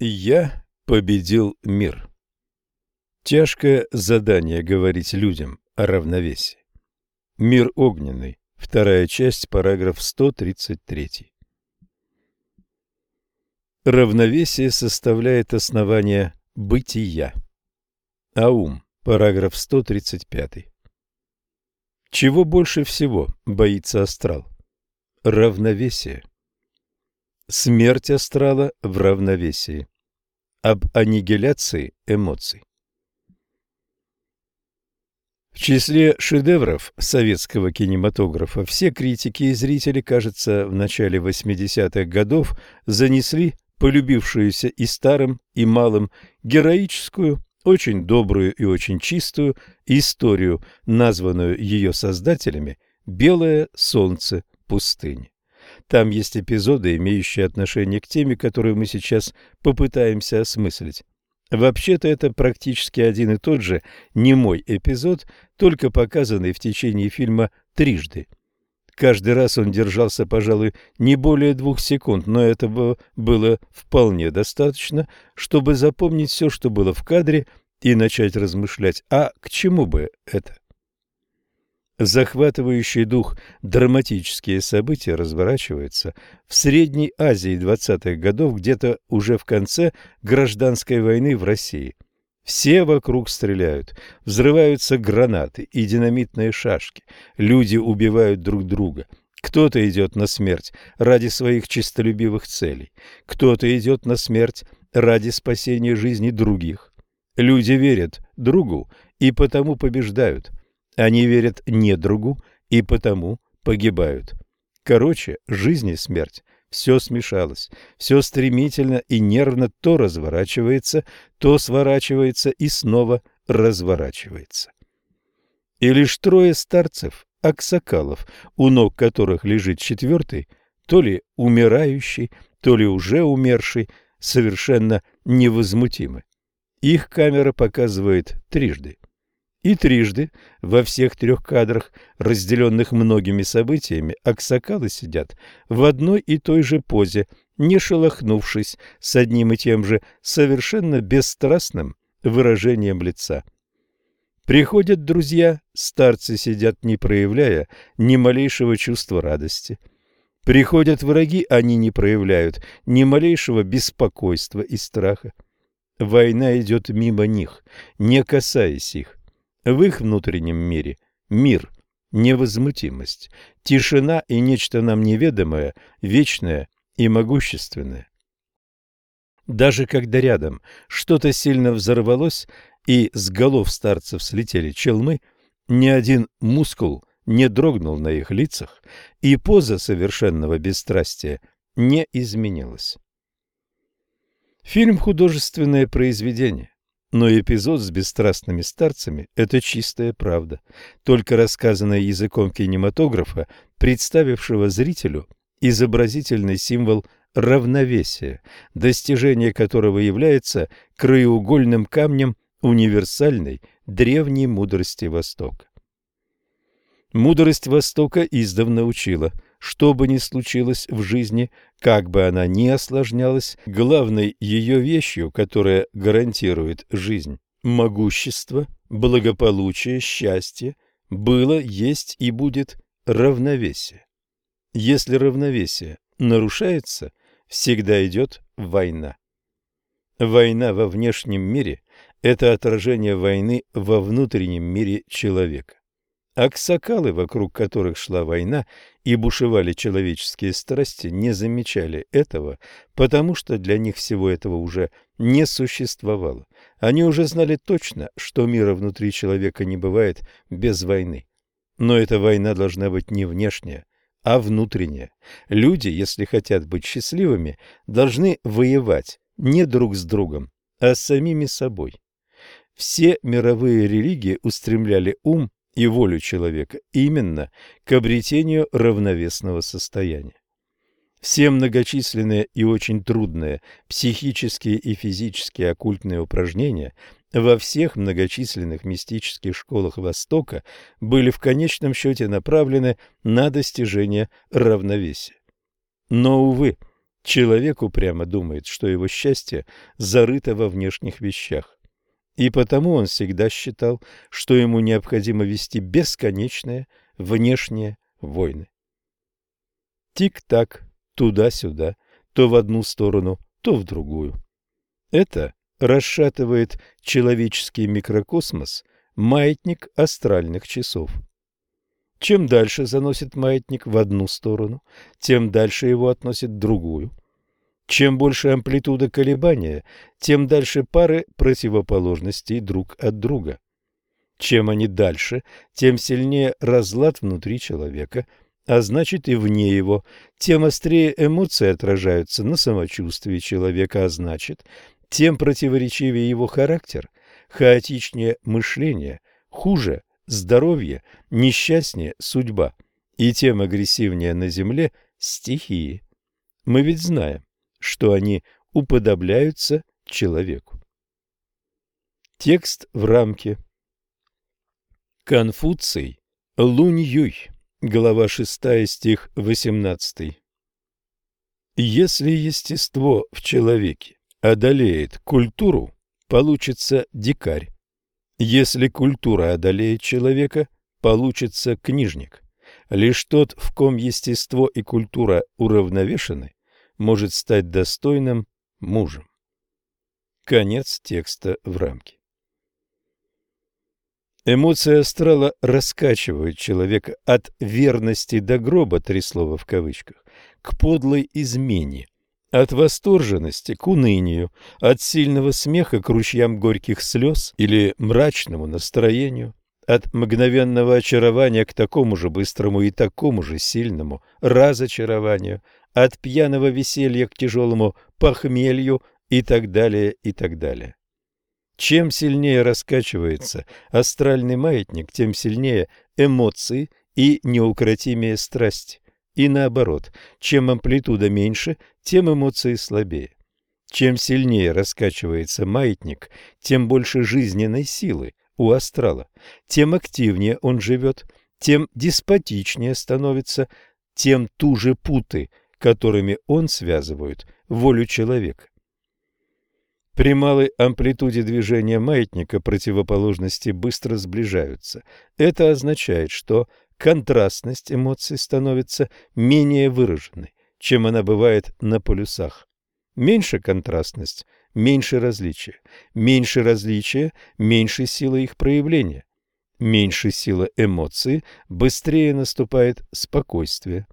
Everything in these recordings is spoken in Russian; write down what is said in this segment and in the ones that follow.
Я победил мир. Тяжкое задание говорить людям о равновесии. Мир огненный. Вторая часть, параграф 133. Равновесие составляет основание бытия. Аум, параграф 135. Чего больше всего боится астрал? Равновесие. Смерть астрала в равновесии. Об аннигиляции эмоций. В числе шедевров советского кинематографа все критики и зрители, кажется, в начале 80-х годов занесли полюбившуюся и старым, и малым героическую, очень добрую и очень чистую историю, названную ее создателями «Белое солнце пустыни». Там есть эпизоды, имеющие отношение к теме, которую мы сейчас попытаемся осмыслить. Вообще-то это практически один и тот же немой эпизод, только показанный в течение фильма трижды. Каждый раз он держался, пожалуй, не более двух секунд, но этого было вполне достаточно, чтобы запомнить все, что было в кадре, и начать размышлять, а к чему бы это? Захватывающий дух драматические события разворачиваются в Средней Азии 20-х годов, где-то уже в конце гражданской войны в России. Все вокруг стреляют, взрываются гранаты и динамитные шашки, люди убивают друг друга. Кто-то идет на смерть ради своих честолюбивых целей, кто-то идет на смерть ради спасения жизни других. Люди верят другу и потому побеждают – они верят недругу и потому погибают. Короче, жизнь и смерть все смешалось, все стремительно и нервно то разворачивается, то сворачивается и снова разворачивается. И лишь трое старцев, аксакалов, у ног которых лежит четвертый, то ли умирающий, то ли уже умерший, совершенно невозмутимы. Их камера показывает трижды. И трижды во всех трех кадрах, разделенных многими событиями, аксакалы сидят в одной и той же позе, не шелохнувшись, с одним и тем же совершенно бесстрастным выражением лица. Приходят друзья, старцы сидят, не проявляя ни малейшего чувства радости. Приходят враги, они не проявляют ни малейшего беспокойства и страха. Война идет мимо них, не касаясь их. В их внутреннем мире мир, невозмутимость, тишина и нечто нам неведомое, вечное и могущественное. Даже когда рядом что-то сильно взорвалось и с голов старцев слетели челмы, ни один мускул не дрогнул на их лицах, и поза совершенного бесстрастия не изменилась. Фильм – художественное произведение. Но эпизод с бесстрастными старцами – это чистая правда, только рассказанная языком кинематографа, представившего зрителю изобразительный символ равновесия, достижение которого является краеугольным камнем универсальной древней мудрости Востока. Мудрость Востока издавна учила – что бы ни случилось в жизни, как бы она ни осложнялась, главной ее вещью, которая гарантирует жизнь, могущество, благополучие, счастье, было, есть и будет равновесие. Если равновесие нарушается, всегда идет война. Война во внешнем мире – это отражение войны во внутреннем мире человека. Аксакалы, вокруг которых шла война и бушевали человеческие страсти, не замечали этого, потому что для них всего этого уже не существовало. Они уже знали точно, что мира внутри человека не бывает без войны. Но эта война должна быть не внешняя, а внутренняя. Люди, если хотят быть счастливыми, должны воевать не друг с другом, а с самими собой. Все мировые религии устремляли ум и волю человека именно к обретению равновесного состояния. Все многочисленные и очень трудные психические и физические оккультные упражнения во всех многочисленных мистических школах Востока были в конечном счете направлены на достижение равновесия. Но, увы, Человек упрямо думает, что его счастье зарыто во внешних вещах. И потому он всегда считал, что ему необходимо вести бесконечные внешние войны. Тик-так, туда-сюда, то в одну сторону, то в другую. Это расшатывает человеческий микрокосмос маятник астральных часов. Чем дальше заносит маятник в одну сторону, тем дальше его относит в другую. Чем больше амплитуда колебания, тем дальше пары противоположностей друг от друга. Чем они дальше, тем сильнее разлад внутри человека, а значит и вне его, тем острее эмоции отражаются на самочувствии человека, а значит, тем противоречивее его характер, хаотичнее мышление, хуже здоровье, несчастнее судьба, и тем агрессивнее на земле стихии. Мы ведь знаем, что они уподобляются человеку. Текст в рамке. Конфуций, Лунь-Юй, глава 6, стих 18. Если естество в человеке одолеет культуру, получится дикарь. Если культура одолеет человека, получится книжник. Лишь тот, в ком естество и культура уравновешены, может стать достойным мужем. Конец текста в рамке. Эмоции астрала раскачивают человека от верности до гроба, три слова в кавычках, к подлой измене – от восторженности к унынию, от сильного смеха к ручьям горьких слез или мрачному настроению, от мгновенного очарования к такому же быстрому и такому же сильному разочарованию, от пьяного веселья к тяжелому похмелью и так далее, и так далее. Чем сильнее раскачивается астральный маятник, тем сильнее эмоции и неукротимее страсть. И наоборот, чем амплитуда меньше, тем эмоции слабее. Чем сильнее раскачивается маятник, тем больше жизненной силы у астрала, тем активнее он живет, тем деспотичнее становится, тем туже путы, которыми он связывает волю человека. При малой амплитуде движения маятника противоположности быстро сближаются. Это означает, что контрастность эмоций становится менее выраженной, чем она бывает на полюсах. Меньше контрастность, меньше различия. Меньше различия, меньше сила их проявления. Меньше сила эмоций, быстрее наступает спокойствие.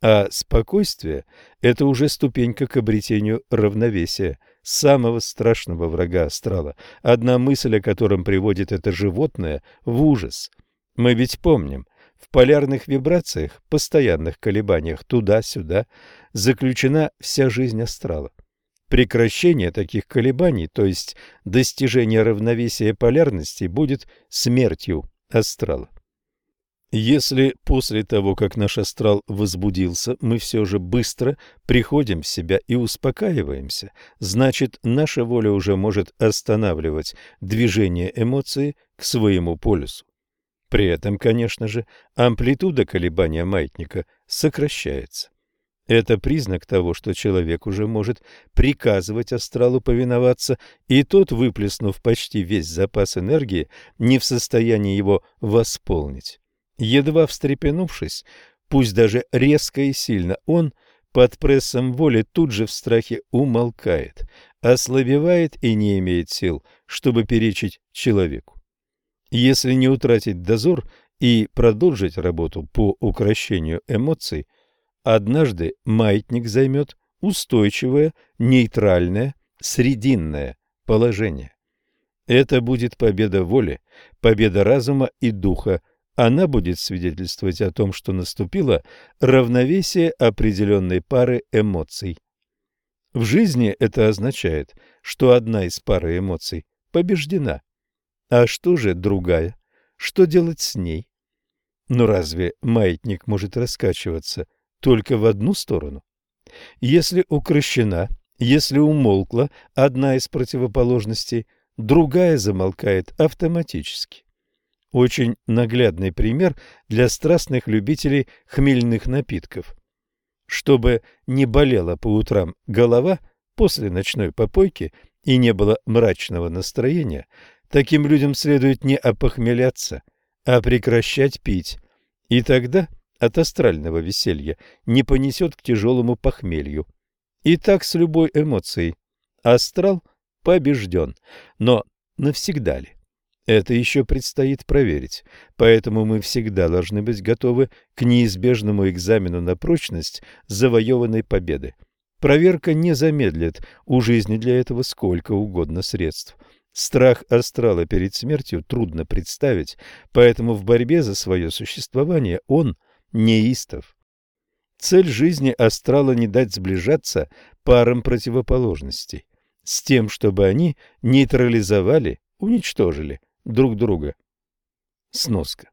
А спокойствие – это уже ступенька к обретению равновесия, самого страшного врага астрала, одна мысль о котором приводит это животное в ужас. Мы ведь помним – в полярных вибрациях, постоянных колебаниях туда-сюда, заключена вся жизнь астрала. Прекращение таких колебаний, то есть достижение равновесия полярности, будет смертью астрала. Если после того, как наш астрал возбудился, мы все же быстро приходим в себя и успокаиваемся, значит, наша воля уже может останавливать движение эмоции к своему полюсу. При этом, конечно же, амплитуда колебания маятника сокращается. Это признак того, что человек уже может приказывать астралу повиноваться, и тот, выплеснув почти весь запас энергии, не в состоянии его восполнить. Едва встрепенувшись, пусть даже резко и сильно, он под прессом воли тут же в страхе умолкает, ослабевает и не имеет сил, чтобы перечить человеку. Если не утратить дозор и продолжить работу по укрощению эмоций, однажды маятник займет устойчивое, нейтральное, срединное положение. Это будет победа воли, победа разума и духа. Она будет свидетельствовать о том, что наступило равновесие определенной пары эмоций. В жизни это означает, что одна из пары эмоций побеждена. А что же другая? Что делать с ней? Но разве маятник может раскачиваться только в одну сторону? Если укращена, если умолкла одна из противоположностей, другая замолкает автоматически. Очень наглядный пример для страстных любителей хмельных напитков. Чтобы не болела по утрам голова после ночной попойки и не было мрачного настроения, таким людям следует не опохмеляться, а прекращать пить, и тогда от астрального веселья не понесет к тяжелому похмелью. И так с любой эмоцией. Астрал побежден, но навсегда ли? Это еще предстоит проверить, поэтому мы всегда должны быть готовы к неизбежному экзамену на прочность завоеванной победы. Проверка не замедлит, у жизни для этого сколько угодно средств. Страх астрала перед смертью трудно представить, поэтому в борьбе за свое существование он неистов. Цель жизни астрала не дать сближаться парам противоположностей, с тем, чтобы они нейтрализовали, уничтожили друг друга. Сноска.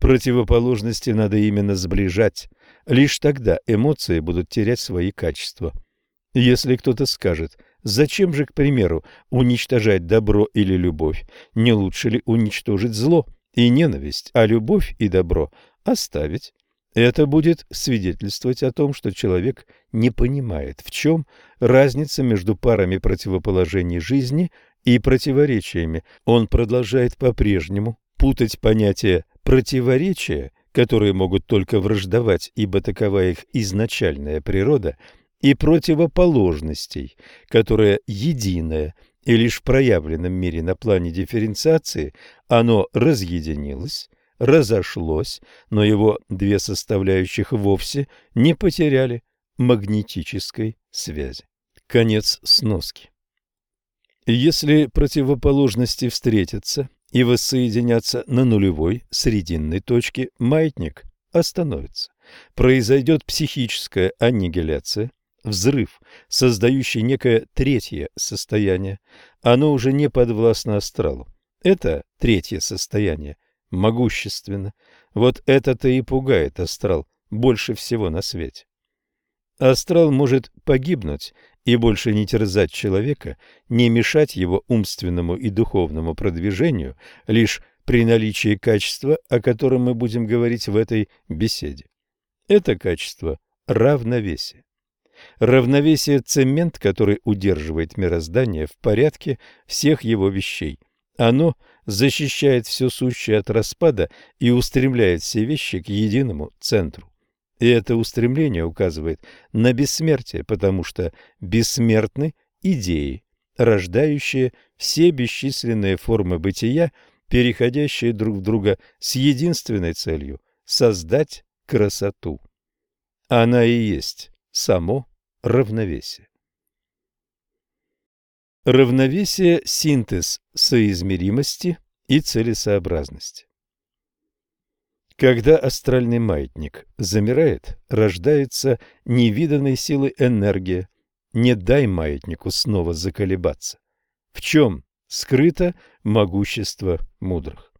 Противоположности надо именно сближать. Лишь тогда эмоции будут терять свои качества. Если кто-то скажет, зачем же, к примеру, уничтожать добро или любовь, не лучше ли уничтожить зло и ненависть, а любовь и добро оставить? Это будет свидетельствовать о том, что человек не понимает, в чем разница между парами противоположений жизни и противоречиями. Он продолжает по-прежнему путать понятия противоречия, которые могут только враждовать, ибо такова их изначальная природа, и противоположностей, которая единая, и лишь в проявленном мире на плане дифференциации оно разъединилось, разошлось, но его две составляющих вовсе не потеряли магнетической связи. Конец сноски. Если противоположности встретятся и воссоединятся на нулевой срединной точке, маятник остановится. Произойдет психическая аннигиляция, взрыв, создающий некое третье состояние. Оно уже не подвластно астралу. Это третье состояние могущественно. Вот это-то и пугает астрал больше всего на свете. Астрал может погибнуть и больше не терзать человека, не мешать его умственному и духовному продвижению лишь при наличии качества, о котором мы будем говорить в этой беседе. Это качество – равновесие. Равновесие – цемент, который удерживает мироздание в порядке всех его вещей. Оно защищает все сущее от распада и устремляет все вещи к единому центру. И это устремление указывает на бессмертие, потому что бессмертны идеи, рождающие все бесчисленные формы бытия, переходящие друг в друга с единственной целью – создать красоту. Она и есть само равновесие. Равновесие – синтез соизмеримости и целесообразности. Когда астральный маятник замирает, рождается невиданной силы энергия. Не дай маятнику снова заколебаться. В чем скрыто могущество мудрых?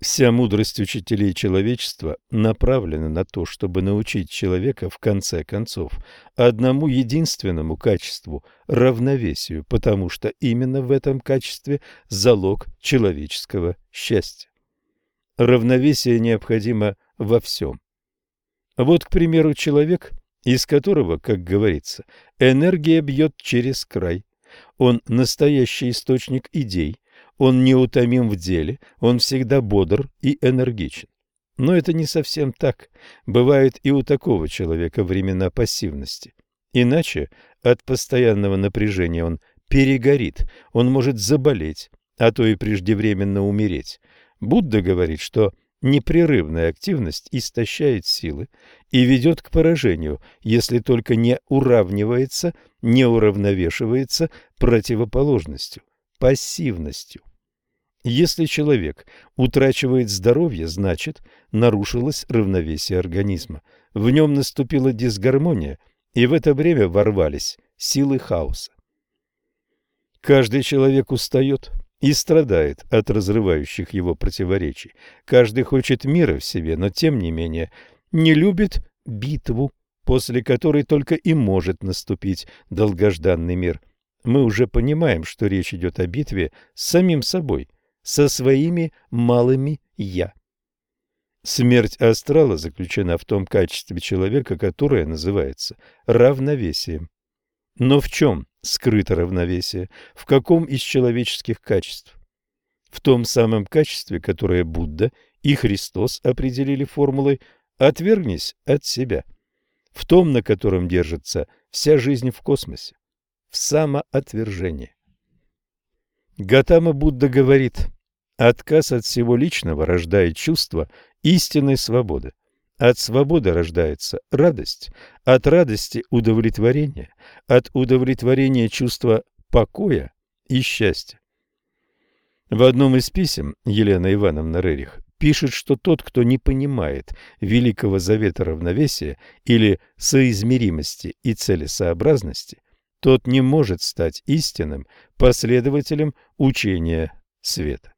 Вся мудрость учителей человечества направлена на то, чтобы научить человека в конце концов одному единственному качеству – равновесию, потому что именно в этом качестве залог человеческого счастья. Равновесие необходимо во всем. Вот, к примеру, человек, из которого, как говорится, энергия бьет через край. Он настоящий источник идей, он неутомим в деле, он всегда бодр и энергичен. Но это не совсем так. Бывают и у такого человека времена пассивности. Иначе от постоянного напряжения он перегорит, он может заболеть, а то и преждевременно умереть. Будда говорит, что непрерывная активность истощает силы и ведет к поражению, если только не уравнивается, не уравновешивается противоположностью, пассивностью. Если человек утрачивает здоровье, значит, нарушилось равновесие организма. В нем наступила дисгармония, и в это время ворвались силы хаоса. Каждый человек устает и страдает от разрывающих его противоречий. Каждый хочет мира в себе, но тем не менее не любит битву, после которой только и может наступить долгожданный мир. Мы уже понимаем, что речь идет о битве с самим собой – со своими малыми «я». Смерть астрала заключена в том качестве человека, которое называется равновесием. Но в чем скрыто равновесие? В каком из человеческих качеств? В том самом качестве, которое Будда и Христос определили формулой «отвергнись от себя», в том, на котором держится вся жизнь в космосе, в самоотвержении. Гатама Будда говорит, отказ от всего личного рождает чувство истинной свободы. От свободы рождается радость, от радости – удовлетворение, от удовлетворения – чувство покоя и счастья. В одном из писем Елена Ивановна Рерих пишет, что тот, кто не понимает великого завета равновесия или соизмеримости и целесообразности, тот не может стать истинным последователем учения света.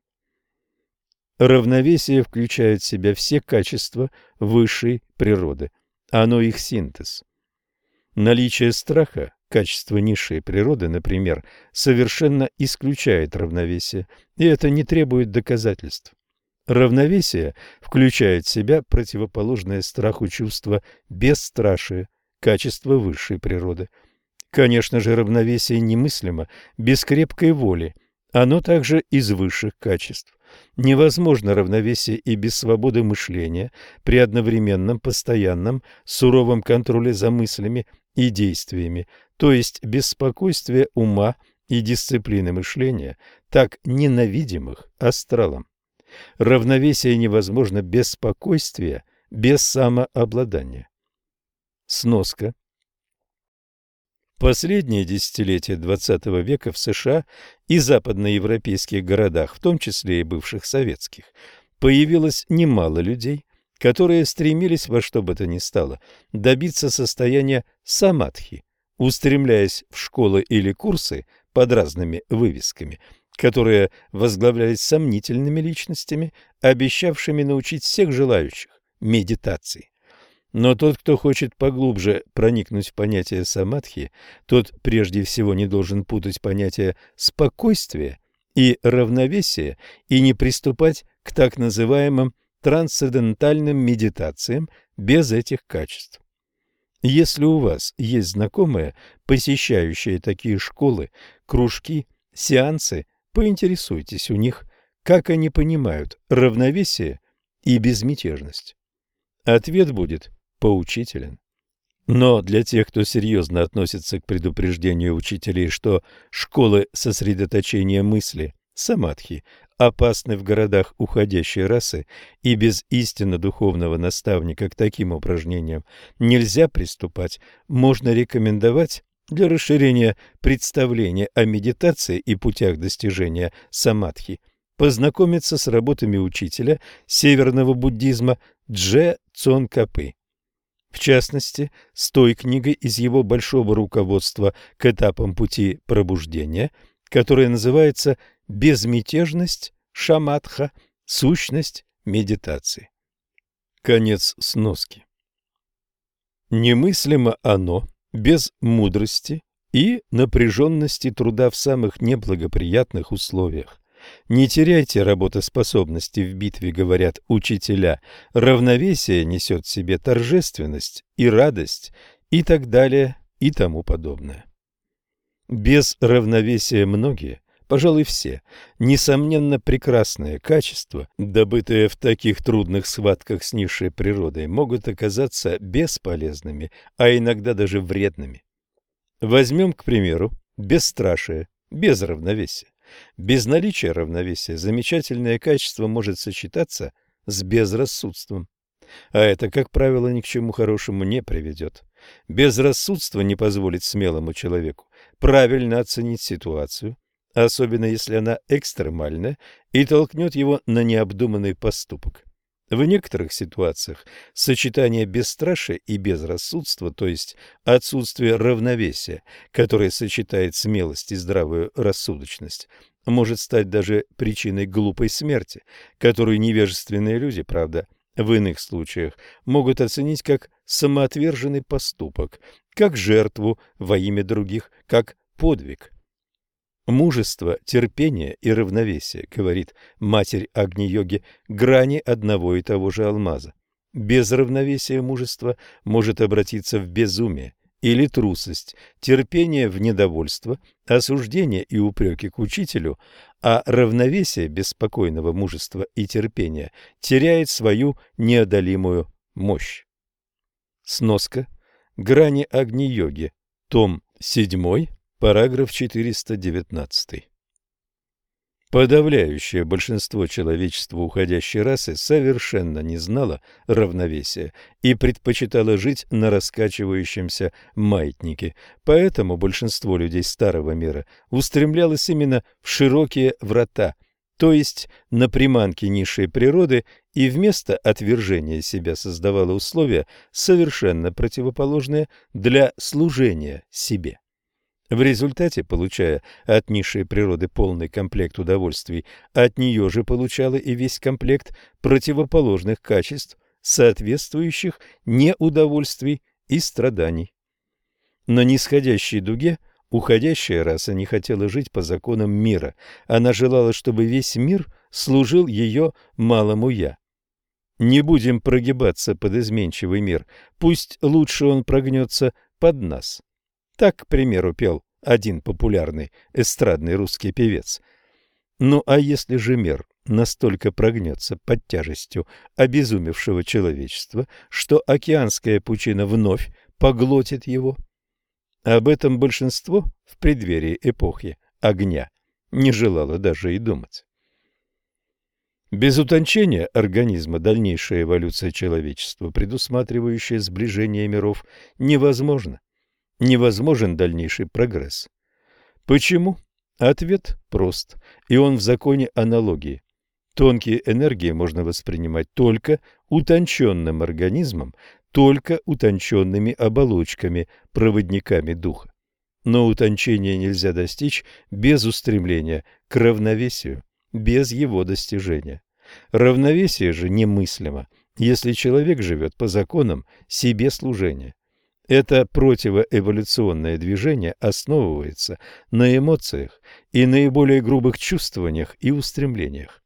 Равновесие включает в себя все качества высшей природы. Оно их синтез. Наличие страха, качество низшей природы, например, совершенно исключает равновесие, и это не требует доказательств. Равновесие включает в себя противоположное страху чувство бесстрашие, качество высшей природы. Конечно же, равновесие немыслимо без крепкой воли, оно также из высших качеств. Невозможно равновесие и без свободы мышления при одновременном, постоянном, суровом контроле за мыслями и действиями, то есть без спокойствия ума и дисциплины мышления, так ненавидимых астралом. Равновесие невозможно без спокойствия, без самообладания. Сноска Последние десятилетия XX века в США и западноевропейских городах, в том числе и бывших советских, появилось немало людей, которые стремились во что бы то ни стало добиться состояния самадхи, устремляясь в школы или курсы под разными вывесками, которые возглавлялись сомнительными личностями, обещавшими научить всех желающих медитации. Но тот, кто хочет поглубже проникнуть в понятие самадхи, тот прежде всего не должен путать понятия спокойствия и равновесия и не приступать к так называемым трансцендентальным медитациям без этих качеств. Если у вас есть знакомые, посещающие такие школы, кружки, сеансы, поинтересуйтесь у них, как они понимают равновесие и безмятежность. Ответ будет поучителен. Но для тех, кто серьезно относится к предупреждению учителей, что школы сосредоточения мысли, самадхи, опасны в городах уходящей расы, и без истинно духовного наставника к таким упражнениям нельзя приступать, можно рекомендовать для расширения представления о медитации и путях достижения самадхи познакомиться с работами учителя северного буддизма Дже Цонкапы. В частности, с той книгой из его большого руководства к этапам пути пробуждения, которая называется «Безмятежность Шаматха. Сущность медитации». Конец сноски. Немыслимо оно без мудрости и напряженности труда в самых неблагоприятных условиях. Не теряйте работоспособности в битве, говорят учителя. Равновесие несет в себе торжественность и радость и так далее и тому подобное. Без равновесия многие, пожалуй все, несомненно прекрасные качества, добытые в таких трудных схватках с низшей природой, могут оказаться бесполезными, а иногда даже вредными. Возьмем, к примеру, бесстрашие, без равновесия. Без наличия равновесия замечательное качество может сочетаться с безрассудством. А это, как правило, ни к чему хорошему не приведет. Безрассудство не позволит смелому человеку правильно оценить ситуацию, особенно если она экстремальная, и толкнет его на необдуманный поступок. В некоторых ситуациях сочетание бесстрашия и безрассудства, то есть отсутствие равновесия, которое сочетает смелость и здравую рассудочность, может стать даже причиной глупой смерти, которую невежественные люди, правда, в иных случаях могут оценить как самоотверженный поступок, как жертву во имя других, как подвиг. Мужество, терпение и равновесие, говорит матерь Агни-йоги, грани одного и того же алмаза. Без равновесия мужество может обратиться в безумие или трусость, терпение в недовольство, осуждение и упреки к учителю, а равновесие беспокойного мужества и терпения теряет свою неодолимую мощь. Сноска. Грани Агни-йоги. Том 7, параграф 419. Подавляющее большинство человечества уходящей расы совершенно не знало равновесия и предпочитало жить на раскачивающемся маятнике. Поэтому большинство людей старого мира устремлялось именно в широкие врата, то есть на приманки низшей природы, и вместо отвержения себя создавало условия, совершенно противоположные для служения себе. В результате, получая от низшей природы полный комплект удовольствий, от нее же получала и весь комплект противоположных качеств, соответствующих неудовольствий и страданий. На нисходящей дуге уходящая раса не хотела жить по законам мира. Она желала, чтобы весь мир служил ее малому «я». Не будем прогибаться под изменчивый мир, пусть лучше он прогнется под нас. Так, к примеру, пел один популярный эстрадный русский певец. Ну а если же мир настолько прогнется под тяжестью обезумевшего человечества, что океанская пучина вновь поглотит его? Об этом большинство в преддверии эпохи огня не желало даже и думать. Без утончения организма дальнейшая эволюция человечества, предусматривающая сближение миров, невозможна невозможен дальнейший прогресс. Почему? Ответ прост, и он в законе аналогии. Тонкие энергии можно воспринимать только утонченным организмом, только утонченными оболочками, проводниками духа. Но утончение нельзя достичь без устремления к равновесию, без его достижения. Равновесие же немыслимо, если человек живет по законам себе служения. Это противоэволюционное движение основывается на эмоциях и наиболее грубых чувствованиях и устремлениях.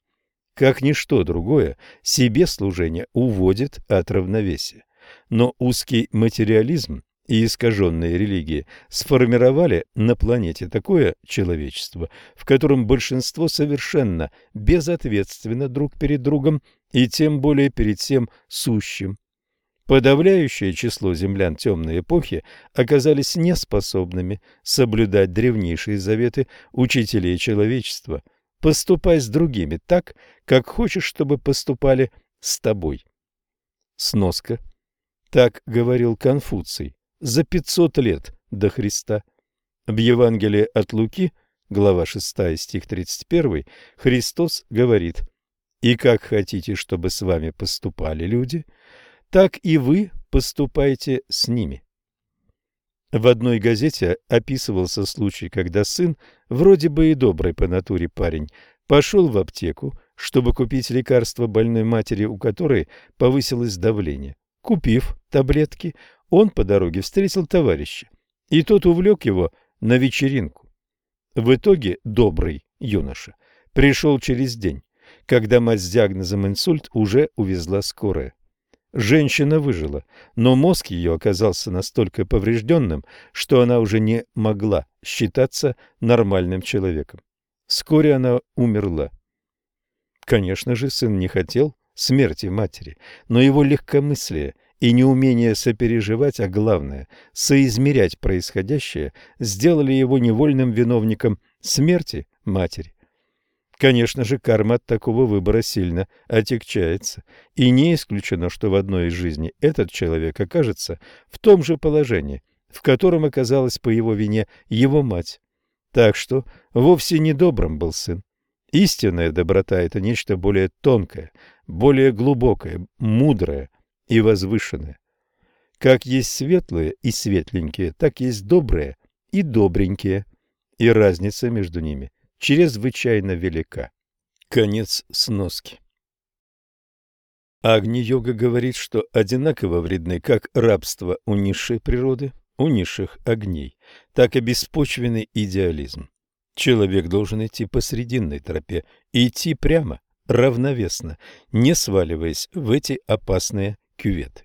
Как ничто другое, себе служение уводит от равновесия. Но узкий материализм и искаженные религии сформировали на планете такое человечество, в котором большинство совершенно безответственно друг перед другом и тем более перед всем сущим. Подавляющее число землян темной эпохи оказались неспособными соблюдать древнейшие заветы учителей человечества «поступай с другими так, как хочешь, чтобы поступали с тобой». Сноска. Так говорил Конфуций за 500 лет до Христа. В Евангелии от Луки, глава 6, стих 31, Христос говорит «И как хотите, чтобы с вами поступали люди – так и вы поступайте с ними. В одной газете описывался случай, когда сын, вроде бы и добрый по натуре парень, пошел в аптеку, чтобы купить лекарство больной матери, у которой повысилось давление. Купив таблетки, он по дороге встретил товарища, и тот увлек его на вечеринку. В итоге добрый юноша пришел через день, когда мать с диагнозом инсульт уже увезла скорая. Женщина выжила, но мозг ее оказался настолько поврежденным, что она уже не могла считаться нормальным человеком. Вскоре она умерла. Конечно же, сын не хотел смерти матери, но его легкомыслие и неумение сопереживать, а главное, соизмерять происходящее, сделали его невольным виновником смерти матери. Конечно же, карма от такого выбора сильно отягчается, и не исключено, что в одной из жизней этот человек окажется в том же положении, в котором оказалась по его вине его мать. Так что вовсе не добрым был сын. Истинная доброта – это нечто более тонкое, более глубокое, мудрое и возвышенное. Как есть светлые и светленькие, так есть добрые и добренькие, и разница между ними чрезвычайно велика. Конец сноски. Агни-йога говорит, что одинаково вредны как рабство у низшей природы, у низших огней, так и беспочвенный идеализм. Человек должен идти по срединной тропе, идти прямо, равновесно, не сваливаясь в эти опасные кюветы.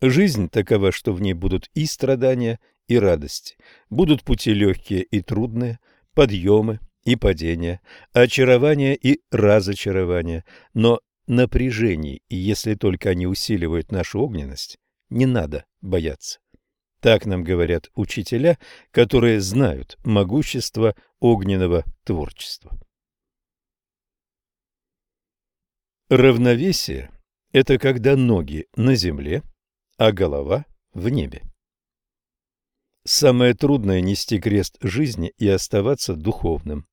Жизнь такова, что в ней будут и страдания, и радости, будут пути легкие и трудные, подъемы и падения, очарования и разочарования, но напряжений, если только они усиливают нашу огненность, не надо бояться. Так нам говорят учителя, которые знают могущество огненного творчества. Равновесие – это когда ноги на земле, а голова в небе. Самое трудное – нести крест жизни и оставаться духовным.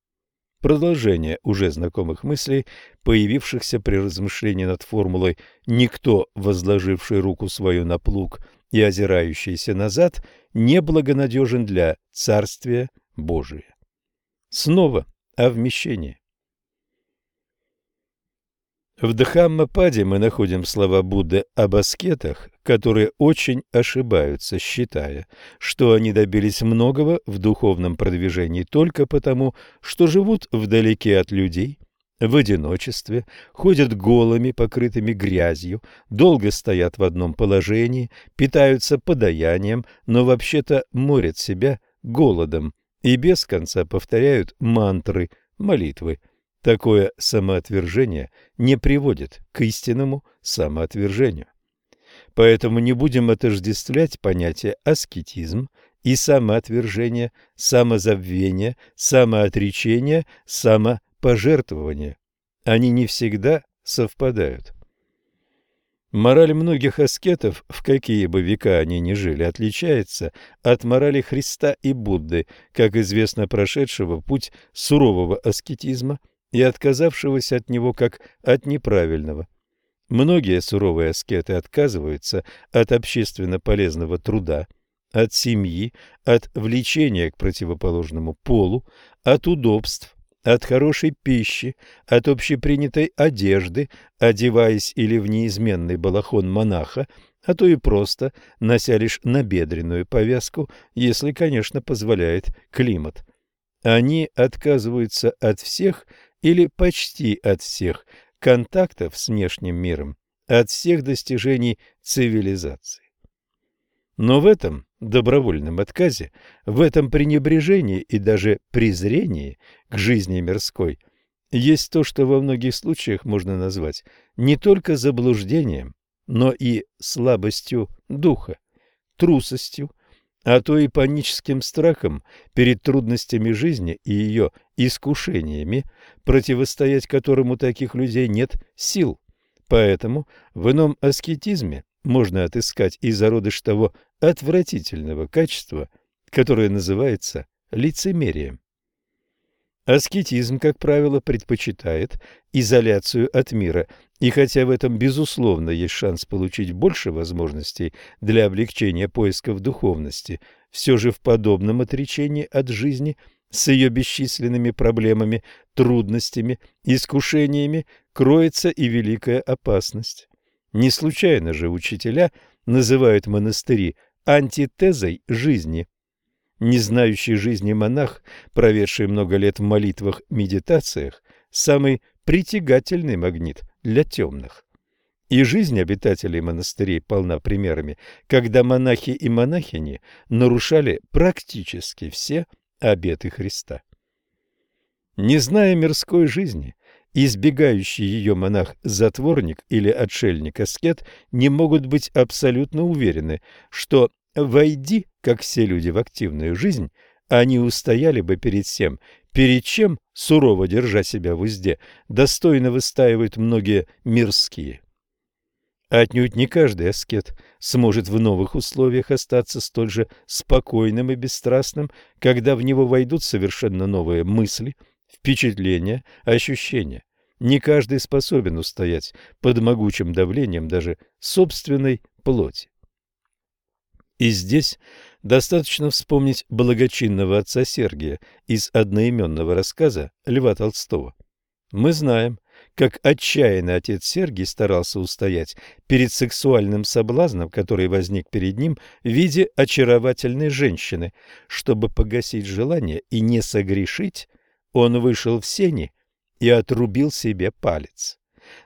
Продолжение уже знакомых мыслей, появившихся при размышлении над формулой «никто, возложивший руку свою на плуг и озирающийся назад, не благонадежен для Царствия Божия». Снова о вмещении. В Дхаммападе мы находим слова Будды об аскетах, которые очень ошибаются, считая, что они добились многого в духовном продвижении только потому, что живут вдалеке от людей, в одиночестве, ходят голыми, покрытыми грязью, долго стоят в одном положении, питаются подаянием, но вообще-то морят себя голодом и без конца повторяют мантры, молитвы – Такое самоотвержение не приводит к истинному самоотвержению. Поэтому не будем отождествлять понятия аскетизм и самоотвержение, самозабвение, самоотречение, самопожертвование. Они не всегда совпадают. Мораль многих аскетов, в какие бы века они ни жили, отличается от морали Христа и Будды, как известно прошедшего путь сурового аскетизма – и отказавшегося от него как от неправильного. Многие суровые аскеты отказываются от общественно полезного труда, от семьи, от влечения к противоположному полу, от удобств, от хорошей пищи, от общепринятой одежды, одеваясь или в неизменный балахон монаха, а то и просто нося лишь набедренную повязку, если, конечно, позволяет климат. Они отказываются от всех или почти от всех контактов с внешним миром, от всех достижений цивилизации. Но в этом добровольном отказе, в этом пренебрежении и даже презрении к жизни мирской есть то, что во многих случаях можно назвать не только заблуждением, но и слабостью духа, трусостью, а то и паническим страхом перед трудностями жизни и ее искушениями, противостоять которым у таких людей нет сил. Поэтому в ином аскетизме можно отыскать и зародыш того отвратительного качества, которое называется лицемерием. Аскетизм, как правило, предпочитает изоляцию от мира, и хотя в этом, безусловно, есть шанс получить больше возможностей для облегчения поисков духовности, все же в подобном отречении от жизни с ее бесчисленными проблемами, трудностями, искушениями кроется и великая опасность. Не случайно же учителя называют монастыри антитезой жизни – не знающий жизни монах, проведший много лет в молитвах, медитациях, самый притягательный магнит для темных. И жизнь обитателей монастырей полна примерами, когда монахи и монахини нарушали практически все обеты Христа. Не зная мирской жизни, избегающий ее монах-затворник или отшельник-аскет не могут быть абсолютно уверены, что Войди, как все люди, в активную жизнь, они устояли бы перед всем, перед чем, сурово держа себя в узде, достойно выстаивают многие мирские. Отнюдь не каждый аскет сможет в новых условиях остаться столь же спокойным и бесстрастным, когда в него войдут совершенно новые мысли, впечатления, ощущения. Не каждый способен устоять под могучим давлением даже собственной плоти. И здесь достаточно вспомнить благочинного отца Сергия из одноименного рассказа Льва Толстого. Мы знаем, как отчаянно отец Сергий старался устоять перед сексуальным соблазном, который возник перед ним в виде очаровательной женщины. Чтобы погасить желание и не согрешить, он вышел в сени и отрубил себе палец.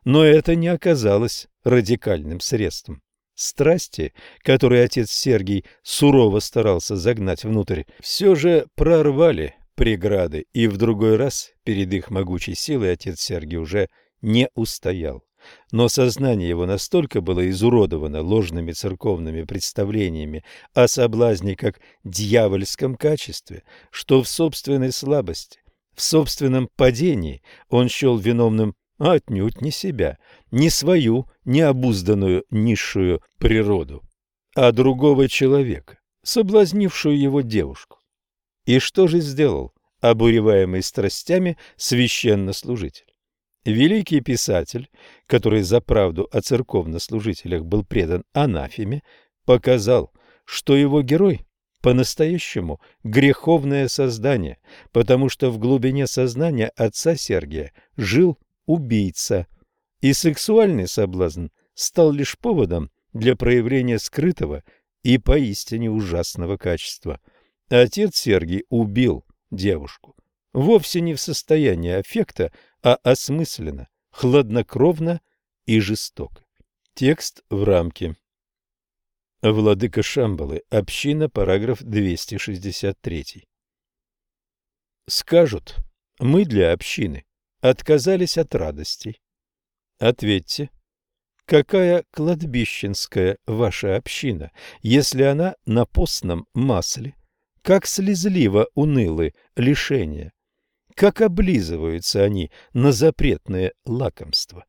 Но это не оказалось радикальным средством. Страсти, которые отец Сергий сурово старался загнать внутрь, все же прорвали преграды, и в другой раз перед их могучей силой отец Сергий уже не устоял. Но сознание его настолько было изуродовано ложными церковными представлениями о соблазне как дьявольском качестве, что в собственной слабости, в собственном падении он счел виновным отнюдь не себя, не свою необузданную низшую природу, а другого человека, соблазнившую его девушку. И что же сделал обуреваемый страстями священнослужитель? Великий писатель, который за правду о церковнослужителях был предан анафеме, показал, что его герой по-настоящему греховное создание, потому что в глубине сознания отца Сергия жил убийца, и сексуальный соблазн стал лишь поводом для проявления скрытого и поистине ужасного качества – Отец Сергий убил девушку. Вовсе не в состоянии аффекта, а осмысленно, хладнокровно и жестоко. Текст в рамке. Владыка Шамбалы. Община. Параграф 263. Скажут, мы для общины отказались от радостей. Ответьте, какая кладбищенская ваша община, если она на постном масле, как слезливо унылы лишения, как облизываются они на запретное лакомство.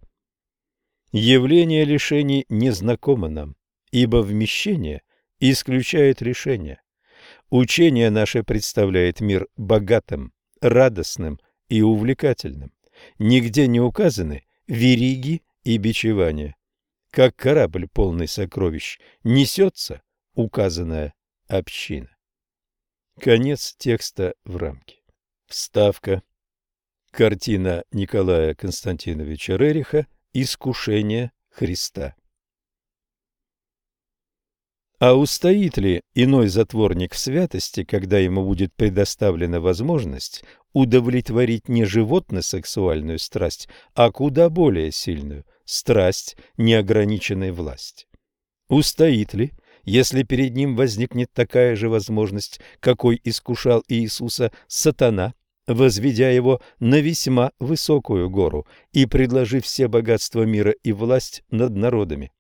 Явление лишений незнакомо нам, ибо вмещение исключает решение. Учение наше представляет мир богатым, радостным и увлекательным. Нигде не указаны вериги и бичевания. Как корабль полный сокровищ несется указанная община. Конец текста в рамке. Вставка. Картина Николая Константиновича Рериха «Искушение Христа». А устоит ли иной затворник в святости, когда ему будет предоставлена возможность удовлетворить не животно-сексуальную страсть, а куда более сильную – страсть неограниченной власти? Устоит ли, если перед ним возникнет такая же возможность, какой искушал Иисуса сатана, возведя его на весьма высокую гору и предложив все богатства мира и власть над народами.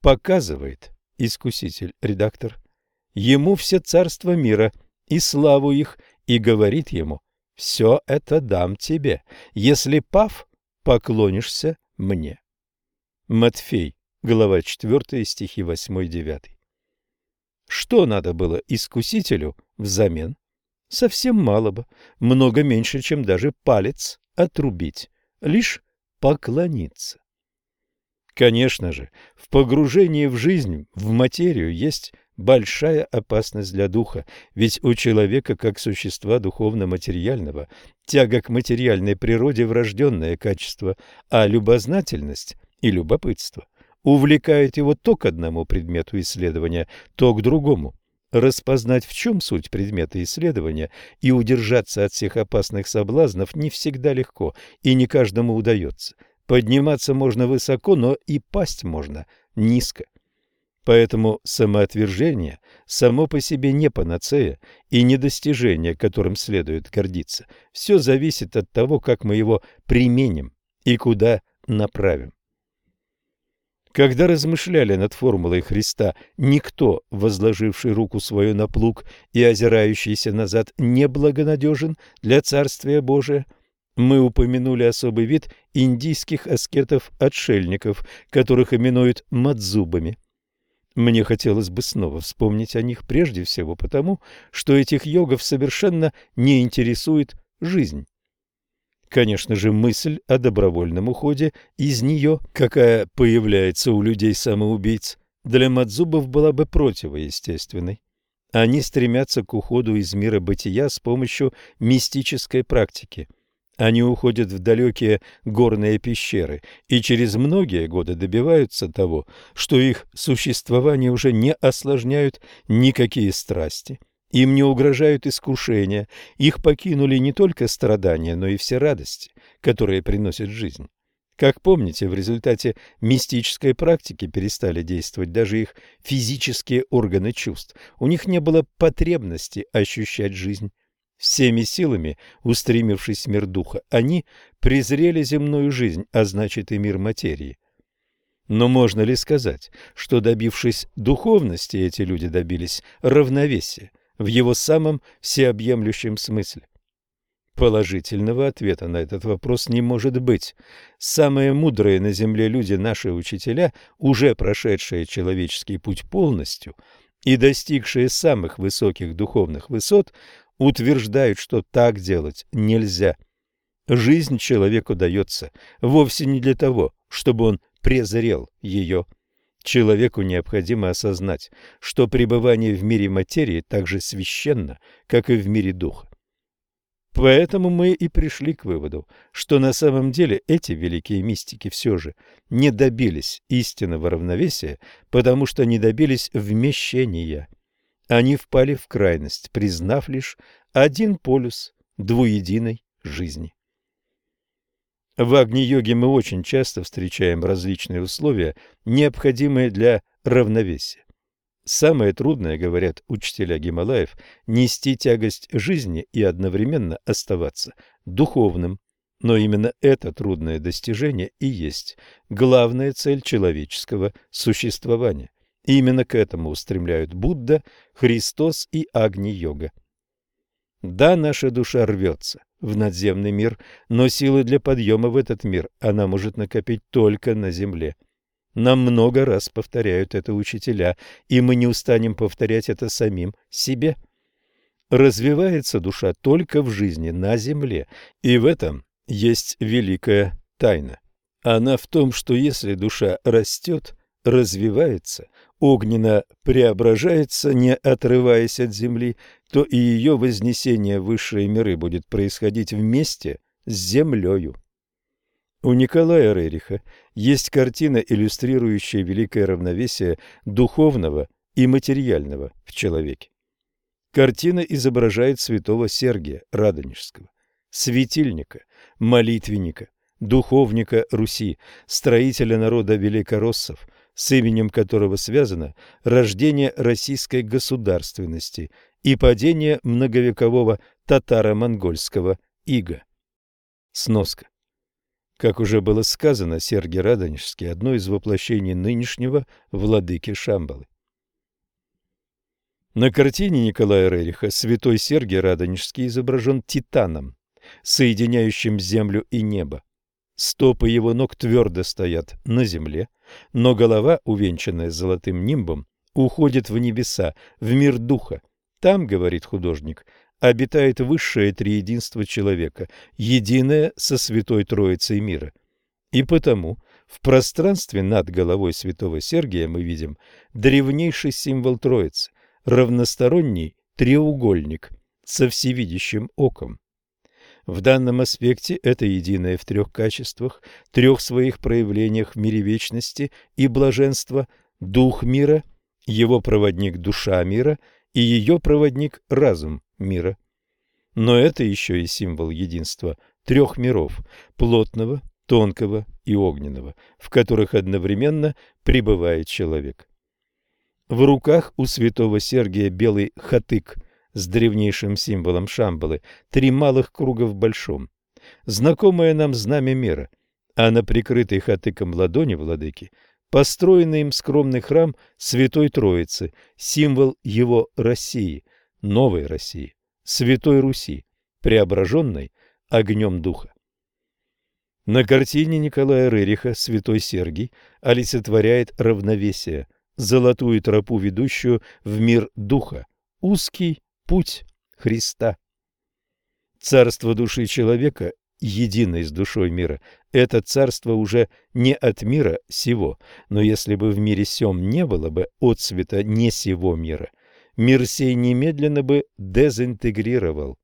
Показывает искуситель-редактор ему все царства мира и славу их, и говорит ему, «Все это дам тебе, если, пав, поклонишься мне». Матфей глава 4, стихи 8-9. Что надо было искусителю взамен? Совсем мало бы, много меньше, чем даже палец отрубить, лишь поклониться. Конечно же, в погружении в жизнь, в материю есть большая опасность для духа, ведь у человека, как существа духовно-материального, тяга к материальной природе – врожденное качество, а любознательность и любопытство – увлекает его то к одному предмету исследования, то к другому. Распознать, в чем суть предмета исследования, и удержаться от всех опасных соблазнов не всегда легко, и не каждому удается. Подниматься можно высоко, но и пасть можно низко. Поэтому самоотвержение само по себе не панацея и не достижение, которым следует гордиться. Все зависит от того, как мы его применим и куда направим. Когда размышляли над формулой Христа, никто, возложивший руку свою на плуг и озирающийся назад, не благонадежен для Царствия Божия. Мы упомянули особый вид индийских аскетов-отшельников, которых именуют мадзубами. Мне хотелось бы снова вспомнить о них прежде всего потому, что этих йогов совершенно не интересует жизнь. Конечно же, мысль о добровольном уходе из нее, какая появляется у людей-самоубийц, для Мадзубов была бы противоестественной. Они стремятся к уходу из мира бытия с помощью мистической практики. Они уходят в далекие горные пещеры и через многие годы добиваются того, что их существование уже не осложняют никакие страсти, им не угрожают искушения, их покинули не только страдания, но и все радости, которые приносит жизнь. Как помните, в результате мистической практики перестали действовать даже их физические органы чувств. У них не было потребности ощущать жизнь. Всеми силами, устремившись в мир духа, они презрели земную жизнь, а значит и мир материи. Но можно ли сказать, что, добившись духовности, эти люди добились равновесия в его самом всеобъемлющем смысле? Положительного ответа на этот вопрос не может быть. Самые мудрые на земле люди, наши учителя, уже прошедшие человеческий путь полностью и достигшие самых высоких духовных высот, утверждают, что так делать нельзя. Жизнь человеку дается вовсе не для того, чтобы он презрел ее. Человеку необходимо осознать, что пребывание в мире материи так же священно, как и в мире духа. Поэтому мы и пришли к выводу, что на самом деле эти великие мистики все же не добились истинного равновесия, потому что не добились вмещения. Они впали в крайность, признав лишь один полюс двуединой жизни. В Агни-йоге мы очень часто встречаем различные условия, необходимые для равновесия. Самое трудное, говорят учителя Гималаев, нести тягость жизни и одновременно оставаться духовным. Но именно это трудное достижение и есть главная цель человеческого существования. Именно к этому устремляют Будда, Христос и Агни-йога. Да, наша душа рвется в надземный мир, но силы для подъема в этот мир она может накопить только на земле. Нам много раз повторяют это учителя, и мы не устанем повторять это самим себе. Развивается душа только в жизни на земле, и в этом есть великая тайна. Она в том, что если душа растет, развивается, огненно преображается, не отрываясь от земли, то и ее вознесение в высшие миры будет происходить вместе с землею. У Николая Рериха есть картина, иллюстрирующая великое равновесие духовного и материального в человеке. Картина изображает святого Сергия Радонежского, светильника, молитвенника, духовника Руси, строителя народа великороссов, с именем которого связано рождение российской государственности и падение многовекового татаро-монгольского ига. Сноска. Как уже было сказано, Сергий Радонежский – одно из воплощений нынешнего владыки Шамбалы. На картине Николая Рериха святой Сергий Радонежский изображен титаном, соединяющим землю и небо. Стопы его ног твердо стоят на земле, но голова, увенчанная золотым нимбом, уходит в небеса, в мир духа. Там, говорит художник, обитает высшее триединство человека, единое со Святой Троицей мира. И потому в пространстве над головой святого Сергия мы видим древнейший символ Троицы, равносторонний треугольник со всевидящим оком. В данном аспекте это единое в трех качествах, трех своих проявлениях в мире вечности и блаженства, дух мира, его проводник душа мира и ее проводник разум мира. Но это еще и символ единства трех миров – плотного, тонкого и огненного, в которых одновременно пребывает человек. В руках у святого Сергия белый хатык с древнейшим символом Шамбалы, три малых круга в большом. Знакомое нам знамя мира, а на прикрытой хатыком ладони владыки построенный им скромный храм Святой Троицы, символ его России, новой России. Святой Руси, преображенной огнем духа. На картине Николая Рериха святой Сергий олицетворяет равновесие, золотую тропу, ведущую в мир духа, узкий путь Христа. Царство души человека, единое с душой мира, это царство уже не от мира сего, но если бы в мире сем не было бы отцвета не сего мира, мир сей немедленно бы дезинтегрировал.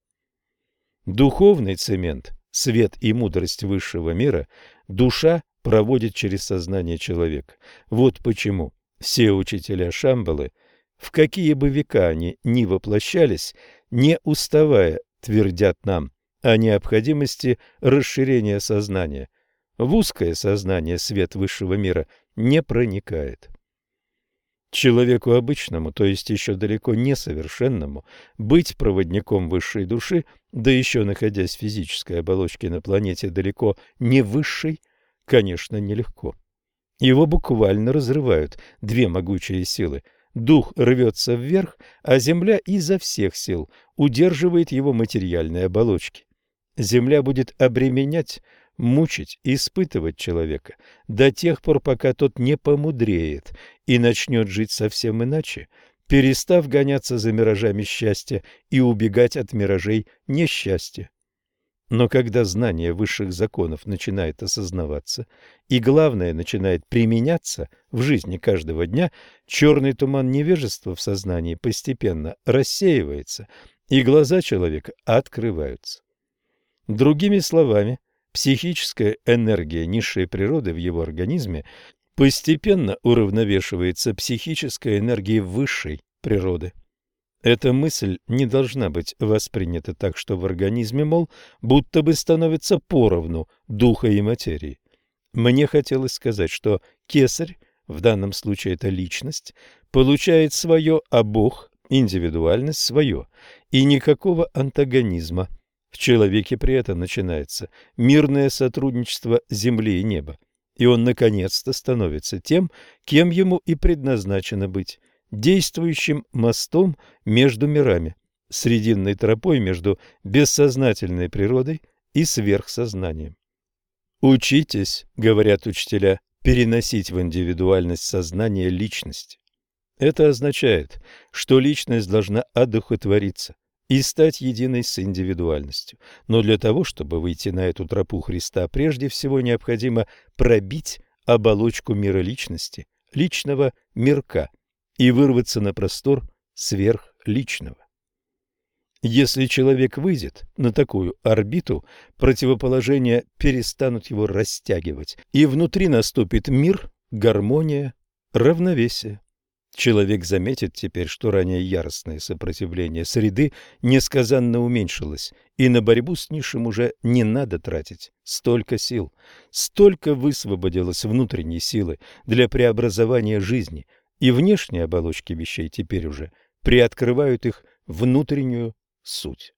Духовный цемент свет и мудрость высшего мира душа проводит через сознание человека. Вот почему все учителя Шамбалы, в какие бы века они ни воплощались, не уставая твердят нам о необходимости расширения сознания. В узкое сознание свет высшего мира не проникает. Человеку обычному, то есть еще далеко не совершенному, быть проводником высшей души, да еще находясь в физической оболочке на планете далеко не высшей, конечно, нелегко. Его буквально разрывают две могучие силы. Дух рвется вверх, а Земля изо всех сил удерживает его материальные оболочки. Земля будет обременять, мучить испытывать человека до тех пор, пока тот не помудреет и начнет жить совсем иначе, перестав гоняться за миражами счастья и убегать от миражей несчастья. Но когда знание высших законов начинает осознаваться и, главное, начинает применяться в жизни каждого дня, черный туман невежества в сознании постепенно рассеивается, и глаза человека открываются. Другими словами, психическая энергия низшей природы в его организме постепенно уравновешивается психической энергией высшей природы. Эта мысль не должна быть воспринята так, что в организме, мол, будто бы становится поровну духа и материи. Мне хотелось сказать, что кесарь, в данном случае это личность, получает свое, а Бог, индивидуальность, свое, и никакого антагонизма – в человеке при этом начинается мирное сотрудничество земли и неба, и он наконец-то становится тем, кем ему и предназначено быть, действующим мостом между мирами, срединной тропой между бессознательной природой и сверхсознанием. «Учитесь», — говорят учителя, — «переносить в индивидуальность сознания личность». Это означает, что личность должна одухотвориться, и стать единой с индивидуальностью. Но для того, чтобы выйти на эту тропу Христа, прежде всего необходимо пробить оболочку мира личности, личного мирка, и вырваться на простор сверхличного. Если человек выйдет на такую орбиту, противоположения перестанут его растягивать, и внутри наступит мир, гармония, равновесие. Человек заметит теперь, что ранее яростное сопротивление среды несказанно уменьшилось, и на борьбу с низшим уже не надо тратить столько сил. Столько высвободилось внутренней силы для преобразования жизни, и внешние оболочки вещей теперь уже приоткрывают их внутреннюю суть.